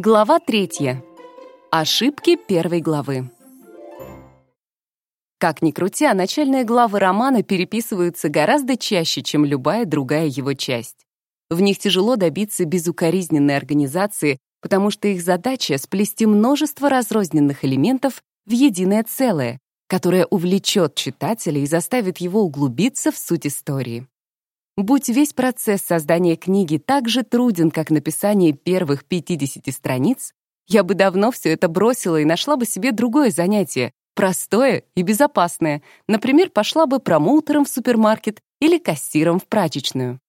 Глава третья. Ошибки первой главы. Как ни крути, а начальные главы романа переписываются гораздо чаще, чем любая другая его часть. В них тяжело добиться безукоризненной организации, потому что их задача — сплести множество разрозненных элементов в единое целое, которое увлечет читателя и заставит его углубиться в суть истории. Будь весь процесс создания книги так же труден, как написание первых 50 страниц, я бы давно все это бросила и нашла бы себе другое занятие, простое и безопасное. Например, пошла бы промоутером в супермаркет или кассиром в прачечную.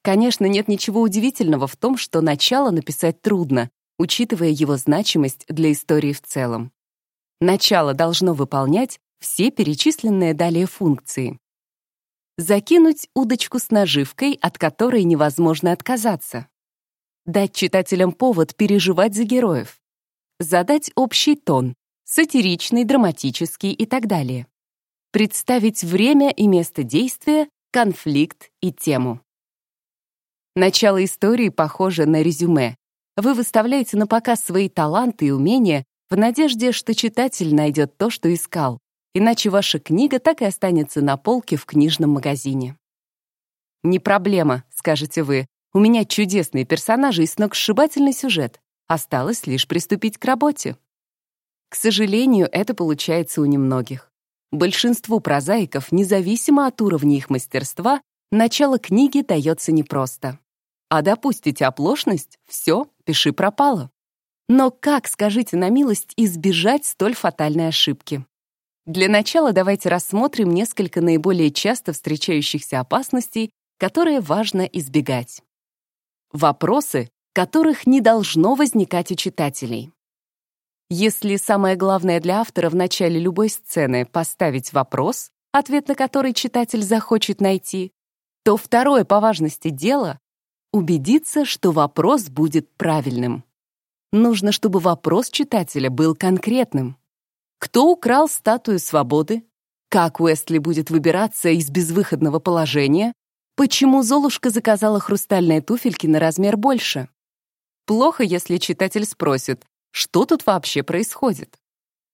Конечно, нет ничего удивительного в том, что начало написать трудно, учитывая его значимость для истории в целом. Начало должно выполнять все перечисленные далее функции. Закинуть удочку с наживкой, от которой невозможно отказаться. Дать читателям повод переживать за героев. Задать общий тон, сатиричный, драматический и так далее. Представить время и место действия, конфликт и тему. Начало истории похоже на резюме. Вы выставляете на показ свои таланты и умения в надежде, что читатель найдет то, что искал, иначе ваша книга так и останется на полке в книжном магазине. «Не проблема», — скажете вы, «у меня чудесные персонажи и сногсшибательный сюжет. Осталось лишь приступить к работе». К сожалению, это получается у немногих. Большинству прозаиков, независимо от уровня их мастерства, начало книги дается непросто. А допустите оплошность — все, пиши пропало. Но как, скажите на милость, избежать столь фатальной ошибки? Для начала давайте рассмотрим несколько наиболее часто встречающихся опасностей, которые важно избегать. Вопросы, которых не должно возникать у читателей. Если самое главное для автора в начале любой сцены поставить вопрос, ответ на который читатель захочет найти, то второе по важности дело — убедиться, что вопрос будет правильным. Нужно, чтобы вопрос читателя был конкретным. Кто украл статую свободы? Как Уэстли будет выбираться из безвыходного положения? Почему Золушка заказала хрустальные туфельки на размер больше? Плохо, если читатель спросит, что тут вообще происходит?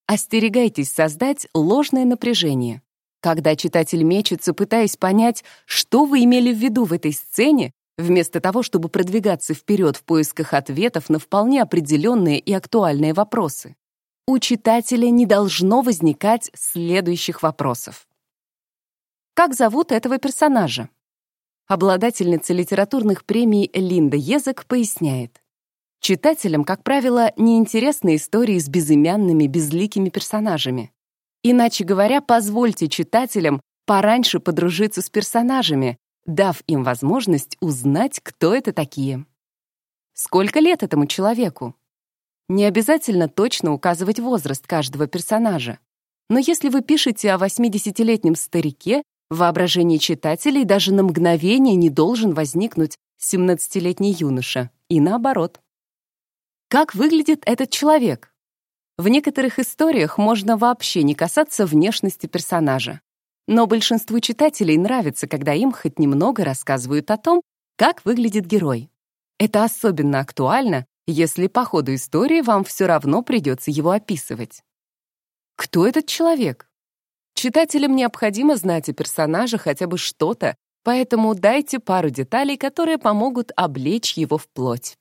Остерегайтесь создать ложное напряжение. Когда читатель мечется, пытаясь понять, что вы имели в виду в этой сцене, вместо того, чтобы продвигаться вперед в поисках ответов на вполне определенные и актуальные вопросы у читателя не должно возникать следующих вопросов. Как зовут этого персонажа? Обладательница литературных премий Линда Езек поясняет. Читателям, как правило, неинтересны истории с безымянными, безликими персонажами. Иначе говоря, позвольте читателям пораньше подружиться с персонажами, дав им возможность узнать, кто это такие. Сколько лет этому человеку? Не обязательно точно указывать возраст каждого персонажа. Но если вы пишете о 80-летнем старике, в воображении читателей даже на мгновение не должен возникнуть 17-летний юноша, и наоборот. Как выглядит этот человек? В некоторых историях можно вообще не касаться внешности персонажа. Но большинству читателей нравится, когда им хоть немного рассказывают о том, как выглядит герой. Это особенно актуально, если по ходу истории вам все равно придется его описывать. Кто этот человек? Читателям необходимо знать о персонаже хотя бы что-то, поэтому дайте пару деталей, которые помогут облечь его в плоть.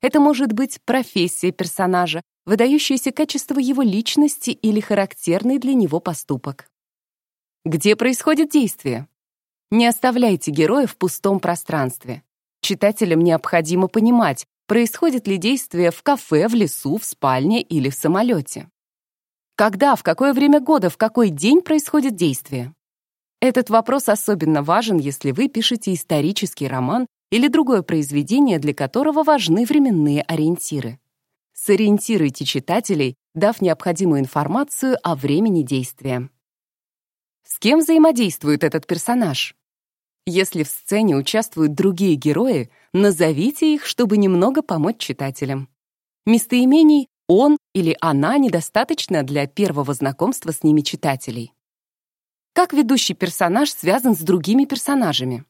Это может быть профессия персонажа, выдающиеся качества его личности или характерный для него поступок. Где происходит действие? Не оставляйте героя в пустом пространстве. Читателям необходимо понимать, происходит ли действие в кафе, в лесу, в спальне или в самолете. Когда, в какое время года, в какой день происходит действие? Этот вопрос особенно важен, если вы пишете исторический роман или другое произведение, для которого важны временные ориентиры. Сориентируйте читателей, дав необходимую информацию о времени действия. С кем взаимодействует этот персонаж? Если в сцене участвуют другие герои, назовите их, чтобы немного помочь читателям. Местоимений «он» или «она» недостаточно для первого знакомства с ними читателей. Как ведущий персонаж связан с другими персонажами?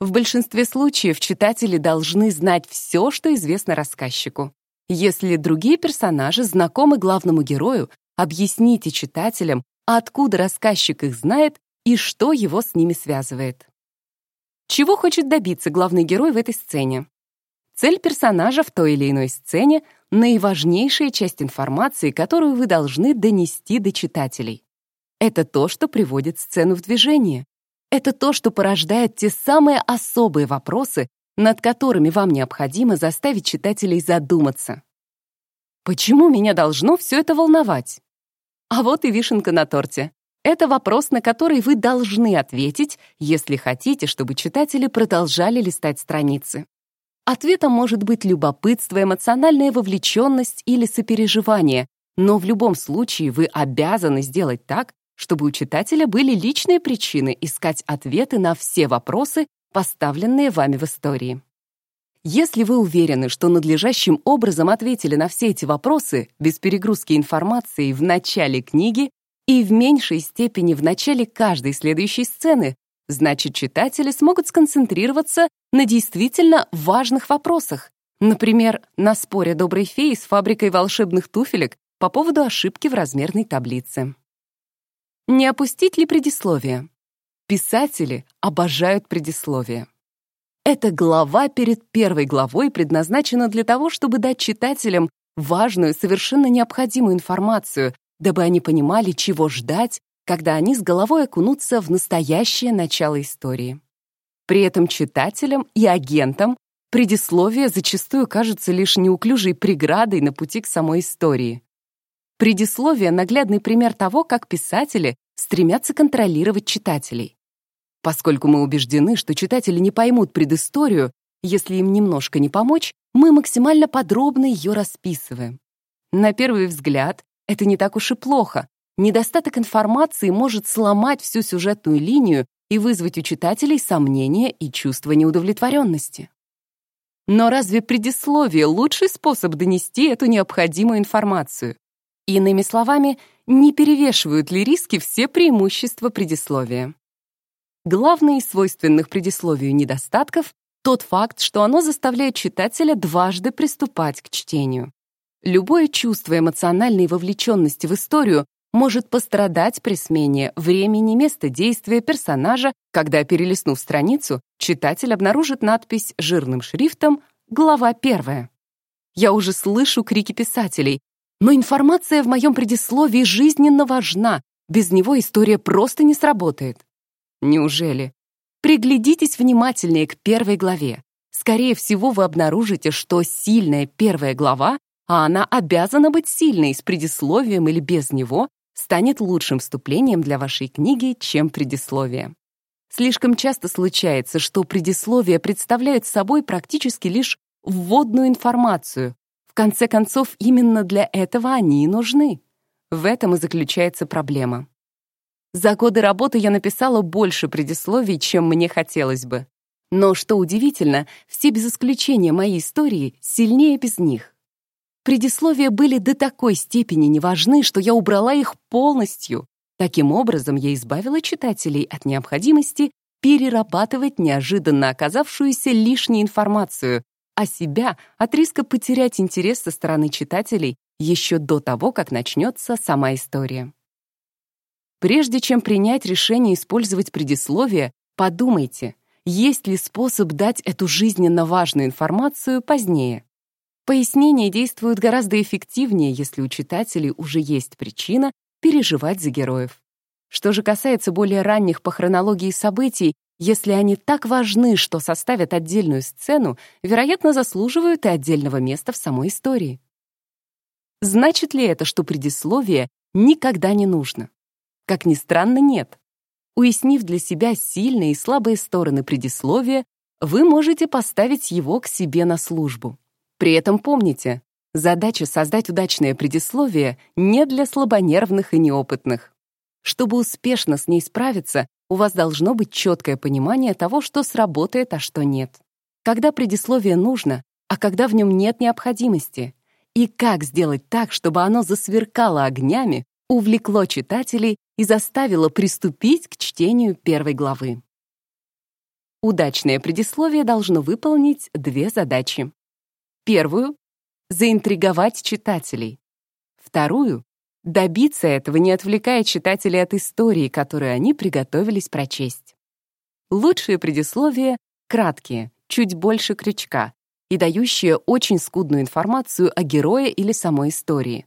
В большинстве случаев читатели должны знать все, что известно рассказчику. Если другие персонажи знакомы главному герою, объясните читателям, откуда рассказчик их знает и что его с ними связывает. Чего хочет добиться главный герой в этой сцене? Цель персонажа в той или иной сцене — наиважнейшая часть информации, которую вы должны донести до читателей. Это то, что приводит сцену в движение. Это то, что порождает те самые особые вопросы, над которыми вам необходимо заставить читателей задуматься. Почему меня должно все это волновать? А вот и вишенка на торте. Это вопрос, на который вы должны ответить, если хотите, чтобы читатели продолжали листать страницы. Ответом может быть любопытство, эмоциональная вовлеченность или сопереживание, но в любом случае вы обязаны сделать так, чтобы у читателя были личные причины искать ответы на все вопросы, поставленные вами в истории. Если вы уверены, что надлежащим образом ответили на все эти вопросы без перегрузки информации в начале книги и в меньшей степени в начале каждой следующей сцены, значит, читатели смогут сконцентрироваться на действительно важных вопросах, например, на споре доброй феи с фабрикой волшебных туфелек по поводу ошибки в размерной таблице. Не опустить ли предисловие? Писатели обожают предисловие. Эта глава перед первой главой предназначена для того, чтобы дать читателям важную, совершенно необходимую информацию, дабы они понимали, чего ждать, когда они с головой окунутся в настоящее начало истории. При этом читателям и агентам предисловие зачастую кажется лишь неуклюжей преградой на пути к самой истории. Предисловие — наглядный пример того, как писатели стремятся контролировать читателей. Поскольку мы убеждены, что читатели не поймут предысторию, если им немножко не помочь, мы максимально подробно ее расписываем. На первый взгляд, это не так уж и плохо. Недостаток информации может сломать всю сюжетную линию и вызвать у читателей сомнения и чувство неудовлетворенности. Но разве предисловие — лучший способ донести эту необходимую информацию? Иными словами, не перевешивают ли риски все преимущества предисловия? Главный из свойственных предисловию недостатков — тот факт, что оно заставляет читателя дважды приступать к чтению. Любое чувство эмоциональной вовлеченности в историю может пострадать при смене времени, места действия персонажа, когда, перелистнув страницу, читатель обнаружит надпись жирным шрифтом «Глава первая». Я уже слышу крики писателей но информация в моем предисловии жизненно важна. Без него история просто не сработает. Неужели? Приглядитесь внимательнее к первой главе. Скорее всего, вы обнаружите, что сильная первая глава, а она обязана быть сильной с предисловием или без него, станет лучшим вступлением для вашей книги, чем предисловие. Слишком часто случается, что предисловия представляют собой практически лишь вводную информацию, в конце концов, именно для этого они и нужны. В этом и заключается проблема. За годы работы я написала больше предисловий, чем мне хотелось бы. Но, что удивительно, все без исключения мои истории сильнее без них. Предисловия были до такой степени неважны, что я убрала их полностью. Таким образом, я избавила читателей от необходимости перерабатывать неожиданно оказавшуюся лишней информацию, а себя от риска потерять интерес со стороны читателей еще до того, как начнется сама история. Прежде чем принять решение использовать предисловие, подумайте, есть ли способ дать эту жизненно важную информацию позднее. Пояснения действуют гораздо эффективнее, если у читателей уже есть причина переживать за героев. Что же касается более ранних по хронологии событий, если они так важны, что составят отдельную сцену, вероятно, заслуживают и отдельного места в самой истории. Значит ли это, что предисловие никогда не нужно? Как ни странно, нет. Уяснив для себя сильные и слабые стороны предисловия, вы можете поставить его к себе на службу. При этом помните, задача создать удачное предисловие не для слабонервных и неопытных. Чтобы успешно с ней справиться, у вас должно быть четкое понимание того, что сработает, а что нет. Когда предисловие нужно, а когда в нем нет необходимости. И как сделать так, чтобы оно засверкало огнями, увлекло читателей и заставило приступить к чтению первой главы. Удачное предисловие должно выполнить две задачи. Первую — заинтриговать читателей. Вторую — добиться этого, не отвлекая читателей от истории, которую они приготовились прочесть. Лучшие предисловия — краткие, чуть больше крючка, и дающие очень скудную информацию о герое или самой истории.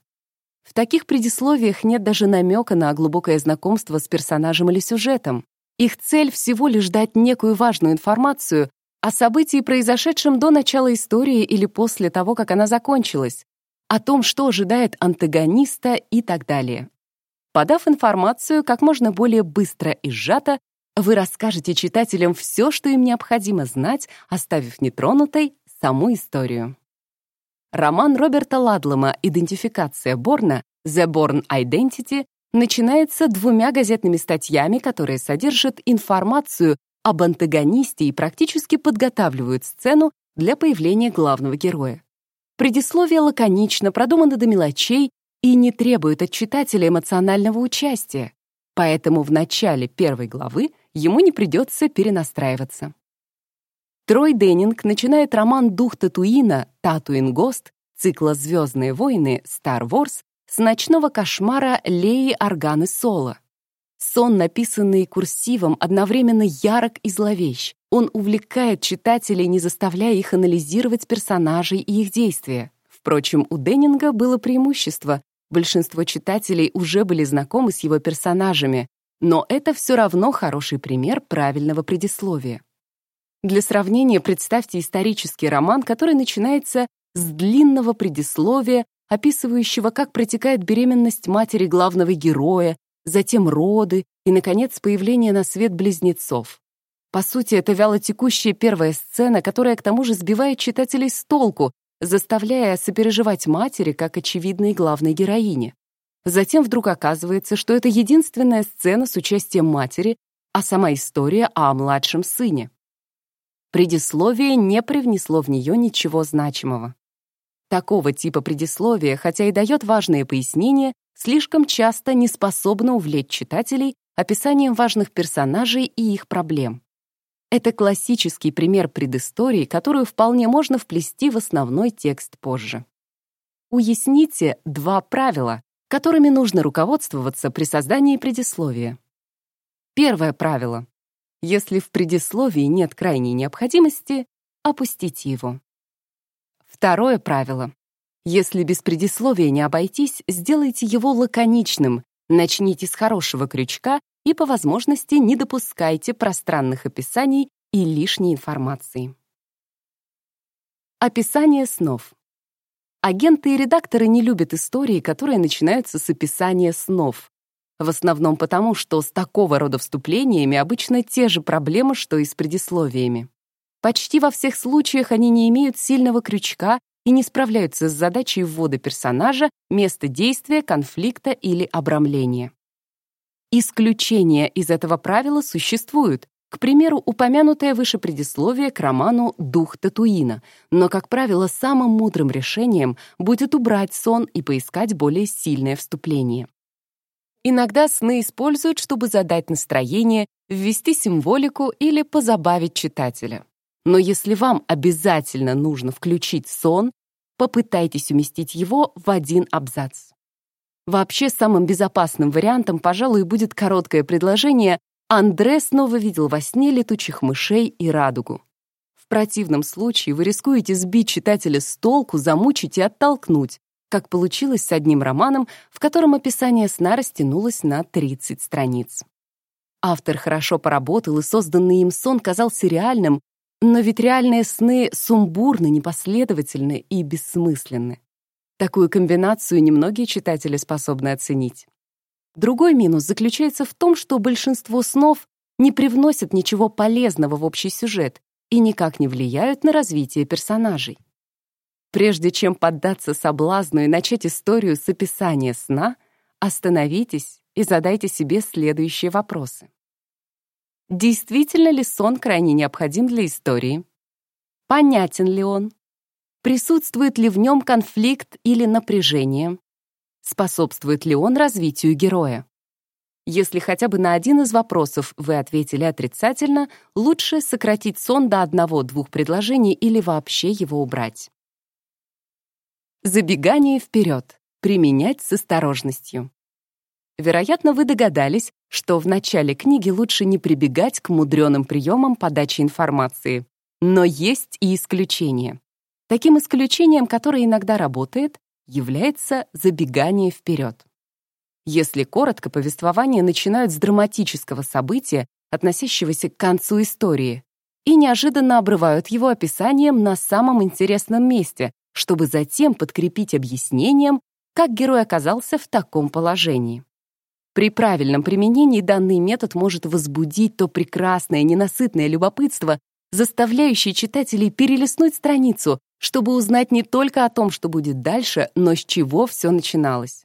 В таких предисловиях нет даже намека на глубокое знакомство с персонажем или сюжетом. Их цель всего лишь дать некую важную информацию о событии, произошедшем до начала истории или после того, как она закончилась, о том, что ожидает антагониста и так далее. Подав информацию как можно более быстро и сжато, вы расскажете читателям все, что им необходимо знать, оставив нетронутой саму историю. Роман Роберта Ладлома «Идентификация Борна» «The Born Identity» начинается двумя газетными статьями, которые содержат информацию об антагонисте и практически подготавливают сцену для появления главного героя. Предисловие лаконично, продумано до мелочей и не требует от читателя эмоционального участия, поэтому в начале первой главы ему не придется перенастраиваться. Трой Деннинг начинает роман «Дух Татуина» «Татуин Гост» цикла «Звездные войны» Star Wars с ночного кошмара Леи Органы Соло. Сон, написанный курсивом, одновременно ярок и зловещ. Он увлекает читателей, не заставляя их анализировать персонажей и их действия. Впрочем, у Деннинга было преимущество. Большинство читателей уже были знакомы с его персонажами, но это все равно хороший пример правильного предисловия. Для сравнения представьте исторический роман, который начинается с длинного предисловия, описывающего, как протекает беременность матери главного героя, затем роды и, наконец, появление на свет близнецов. По сути, это вялотекущая первая сцена, которая к тому же сбивает читателей с толку, заставляя сопереживать матери как очевидной главной героине. Затем вдруг оказывается, что это единственная сцена с участием матери, а сама история о младшем сыне. Предисловие не привнесло в нее ничего значимого. Такого типа предисловия, хотя и дает важные пояснения, слишком часто не способно увлечь читателей описанием важных персонажей и их проблем. Это классический пример предыстории, которую вполне можно вплести в основной текст позже. Уясните два правила, которыми нужно руководствоваться при создании предисловия. Первое правило. Если в предисловии нет крайней необходимости, опустите его. Второе правило. Если без предисловия не обойтись, сделайте его лаконичным, начните с хорошего крючка и по возможности не допускайте пространных описаний и лишней информации. Описание снов. Агенты и редакторы не любят истории, которые начинаются с описания снов. В основном потому, что с такого рода вступлениями обычно те же проблемы, что и с предисловиями. Почти во всех случаях они не имеют сильного крючка и не справляются с задачей ввода персонажа, места действия, конфликта или обрамления. Исключения из этого правила существуют, к примеру, упомянутое выше предисловие к роману «Дух Татуина», но, как правило, самым мудрым решением будет убрать сон и поискать более сильное вступление. Иногда сны используют, чтобы задать настроение, ввести символику или позабавить читателя. Но если вам обязательно нужно включить сон, попытайтесь уместить его в один абзац. Вообще, самым безопасным вариантом, пожалуй, будет короткое предложение «Андре снова видел во сне летучих мышей и радугу». В противном случае вы рискуете сбить читателя с толку, замучить и оттолкнуть, как получилось с одним романом, в котором описание сна растянулось на 30 страниц. Автор хорошо поработал, и созданный им сон казался реальным, но ведь реальные сны сумбурны, непоследовательны и бессмысленны. Такую комбинацию немногие читатели способны оценить. Другой минус заключается в том, что большинство снов не привносят ничего полезного в общий сюжет и никак не влияют на развитие персонажей. Прежде чем поддаться соблазну и начать историю с описания сна, остановитесь и задайте себе следующие вопросы. Действительно ли сон крайне необходим для истории? Понятен ли он? Присутствует ли в нем конфликт или напряжение? Способствует ли он развитию героя? Если хотя бы на один из вопросов вы ответили отрицательно, лучше сократить сон до одного-двух предложений или вообще его убрать. Забегание вперед. Применять с осторожностью. Вероятно, вы догадались, что в начале книги лучше не прибегать к мудреным приемам подачи информации. Но есть и исключения. Таким исключением, которое иногда работает, является забегание вперед. Если коротко, повествование начинают с драматического события, относящегося к концу истории, и неожиданно обрывают его описанием на самом интересном месте, чтобы затем подкрепить объяснением, как герой оказался в таком положении. При правильном применении данный метод может возбудить то прекрасное ненасытное любопытство, заставляющее читателей перелистнуть страницу, чтобы узнать не только о том, что будет дальше, но с чего все начиналось.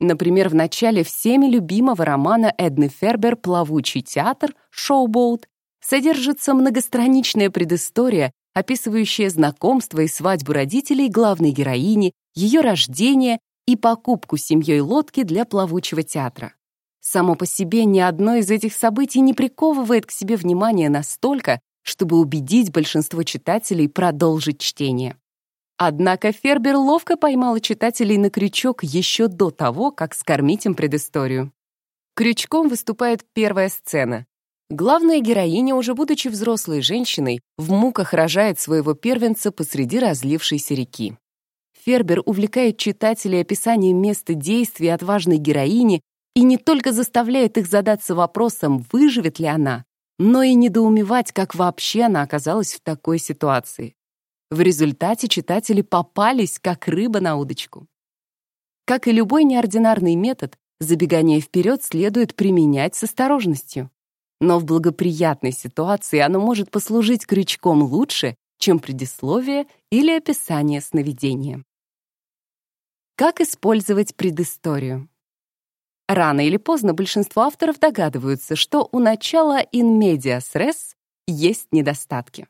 Например, в начале всеми любимого романа Эдны Фербер «Плавучий театр» «Шоубоут» содержится многостраничная предыстория, описывающая знакомство и свадьбу родителей главной героини, ее рождение и покупку семьей лодки для плавучего театра. Само по себе ни одно из этих событий не приковывает к себе внимание настолько, чтобы убедить большинство читателей продолжить чтение. Однако Фербер ловко поймала читателей на крючок еще до того, как скормить им предысторию. Крючком выступает первая сцена. Главная героиня, уже будучи взрослой женщиной, в муках рожает своего первенца посреди разлившейся реки. Фербер увлекает читателей описанием места действия отважной героини и не только заставляет их задаться вопросом, выживет ли она, но и недоумевать, как вообще она оказалась в такой ситуации. В результате читатели попались, как рыба на удочку. Как и любой неординарный метод, забегание вперед следует применять с осторожностью. Но в благоприятной ситуации оно может послужить крючком лучше, чем предисловие или описание сновидения. Как использовать предысторию? Рано или поздно большинство авторов догадываются, что у начала in medias res есть недостатки.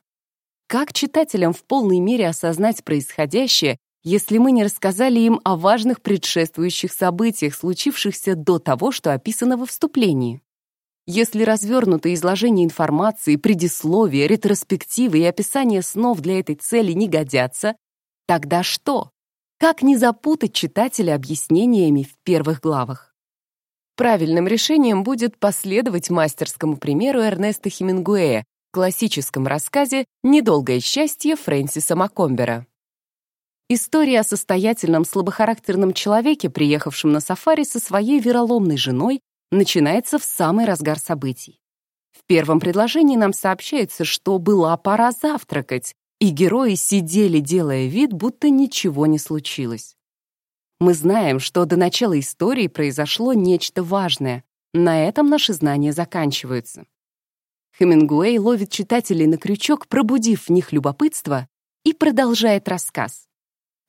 Как читателям в полной мере осознать происходящее, если мы не рассказали им о важных предшествующих событиях, случившихся до того, что описано во вступлении? Если развернутое изложение информации, предисловие, ретроспективы и описание снов для этой цели не годятся, тогда что? Как не запутать читателя объяснениями в первых главах? Правильным решением будет последовать мастерскому примеру Эрнеста Хемингуэя, классическом рассказе «Недолгое счастье» Фрэнсиса Маккомбера. История о состоятельном слабохарактерном человеке, приехавшем на сафари со своей вероломной женой, начинается в самый разгар событий. В первом предложении нам сообщается, что была пора завтракать, и герои сидели, делая вид, будто ничего не случилось. Мы знаем, что до начала истории произошло нечто важное. На этом наши знания заканчиваются. Хемингуэй ловит читателей на крючок, пробудив в них любопытство, и продолжает рассказ.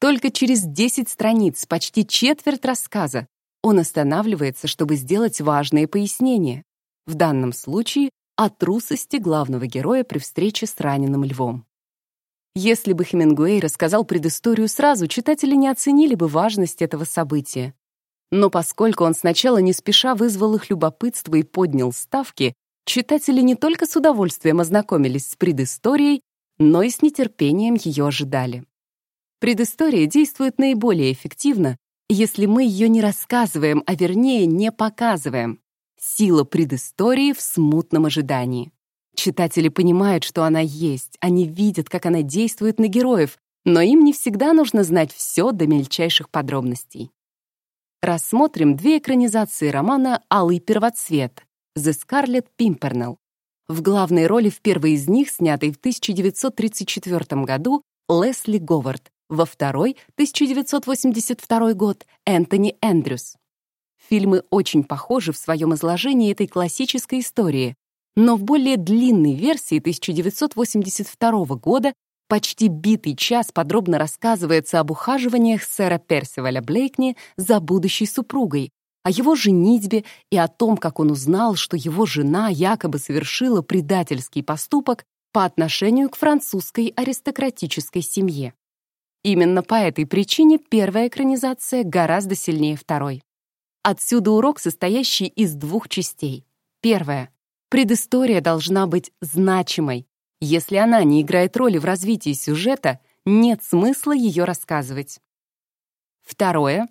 Только через 10 страниц, почти четверть рассказа, он останавливается, чтобы сделать важные пояснения. В данном случае о трусости главного героя при встрече с раненым львом. Если бы Хемингуэй рассказал предысторию сразу, читатели не оценили бы важность этого события. Но поскольку он сначала не спеша вызвал их любопытство и поднял ставки, читатели не только с удовольствием ознакомились с предысторией, но и с нетерпением ее ожидали. Предыстория действует наиболее эффективно, если мы ее не рассказываем, а вернее не показываем. Сила предыстории в смутном ожидании. Читатели понимают, что она есть, они видят, как она действует на героев, но им не всегда нужно знать все до мельчайших подробностей. Рассмотрим две экранизации романа «Алый первоцвет» The Scarlet Pimpernel. В главной роли в первой из них, снятой в 1934 году, Лесли Говард, во второй, 1982 год, Энтони Эндрюс. Фильмы очень похожи в своем изложении этой классической истории, но в более длинной версии 1982 года почти битый час подробно рассказывается об ухаживаниях сэра Персиваля Блейкни за будущей супругой, о его женитьбе и о том, как он узнал, что его жена якобы совершила предательский поступок по отношению к французской аристократической семье. Именно по этой причине первая экранизация гораздо сильнее второй. Отсюда урок, состоящий из двух частей. Первая. Предыстория должна быть значимой. Если она не играет роли в развитии сюжета, нет смысла ее рассказывать. Второе.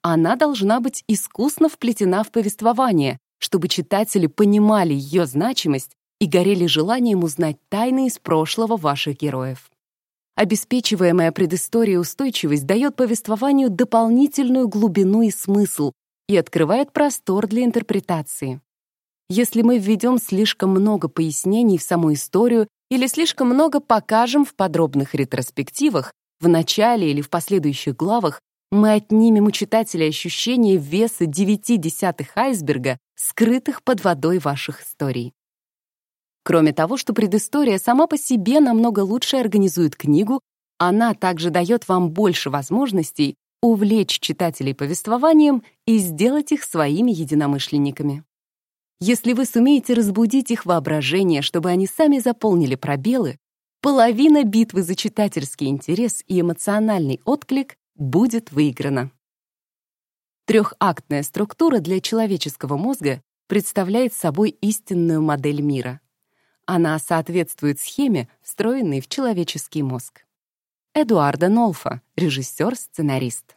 Она должна быть искусно вплетена в повествование, чтобы читатели понимали ее значимость и горели желанием узнать тайны из прошлого ваших героев. Обеспечиваемая предыстория устойчивость дает повествованию дополнительную глубину и смысл и открывает простор для интерпретации. Если мы введем слишком много пояснений в саму историю или слишком много покажем в подробных ретроспективах, в начале или в последующих главах, мы отнимем у читателя ощущение веса девяти десятых айсберга, скрытых под водой ваших историй. Кроме того, что предыстория сама по себе намного лучше организует книгу, она также дает вам больше возможностей увлечь читателей повествованием и сделать их своими единомышленниками. Если вы сумеете разбудить их воображение, чтобы они сами заполнили пробелы, половина битвы за читательский интерес и эмоциональный отклик будет выиграна. Трехактная структура для человеческого мозга представляет собой истинную модель мира. Она соответствует схеме, встроенной в человеческий мозг. Эдуарда Нолфа, режиссер-сценарист.